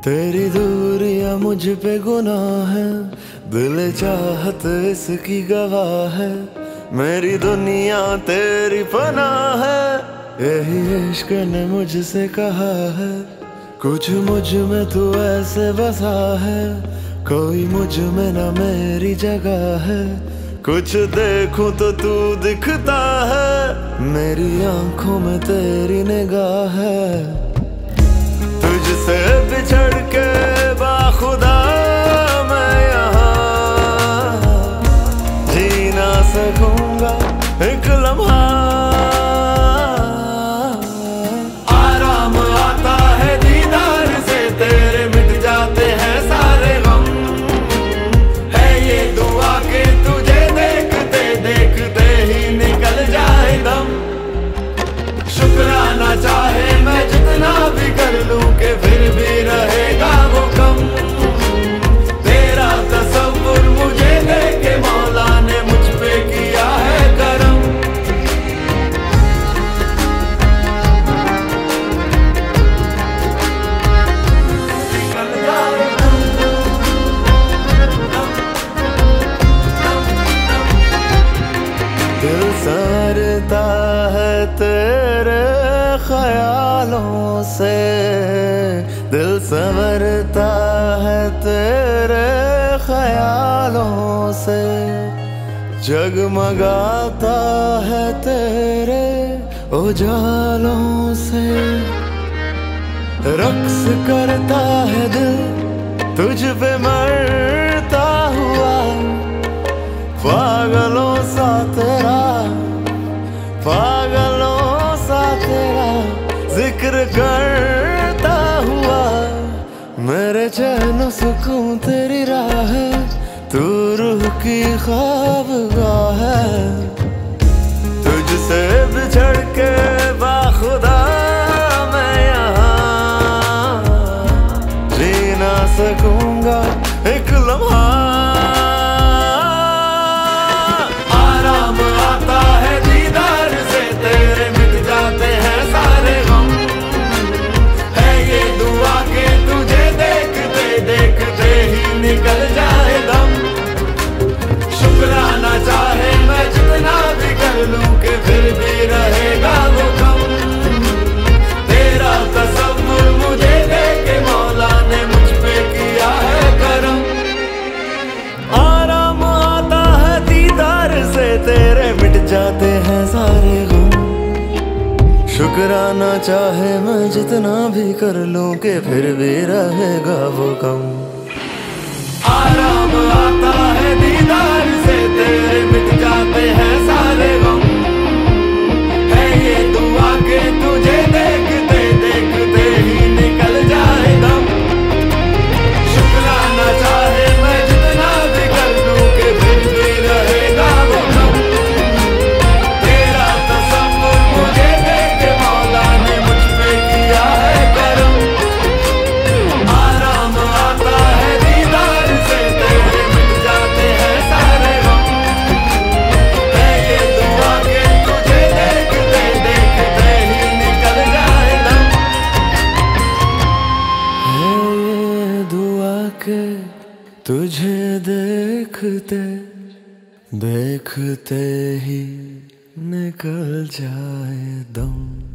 तेरी दूरियाँ मुझ पे गुनाह है, दिल चाहत इसकी गवाह है, मेरी दुनिया तेरी पनाह है। यही इश्क ने मुझसे कहा है, कुछ मुझमें तू ऐसे बसा है, कोई मुझमें ना मेरी जगह है। कुछ देखूँ तो तू दिखता है, मेरी आँखों में तेरी निगाह है। तुझसे बिछड़ के भी कर लूँ के ख्यालों से दिल संवरता है तेरे ख्यालों से। जगमगाता है तेरे उजालों से। रक्स करता है दिल, तुझ पे मरता हुआ। पागलों करता हुआ मेरे चैन सुकून तेरी राह तू रूह की ख्वाब है। तुझसे बिछड़ के बाखुदा मैं यहाँ जी ना सकूँगा एक लम्हा। निकल जाए दम। शुक्राना चाहे मैं जितना भी कर लूँ के फिर भी रहेगा वो कम तेरा तस्वुर मुझे देके मौला ने मुझ पे किया है करम। आराम आता है दीदार से, तेरे मिट जाते हैं सारे गम। शुक्राना चाहे मैं जितना भी कर लूँ के फिर भी रहेगा वो कम आराम आता के तुझे देखते देखते ही निकल जाए दम।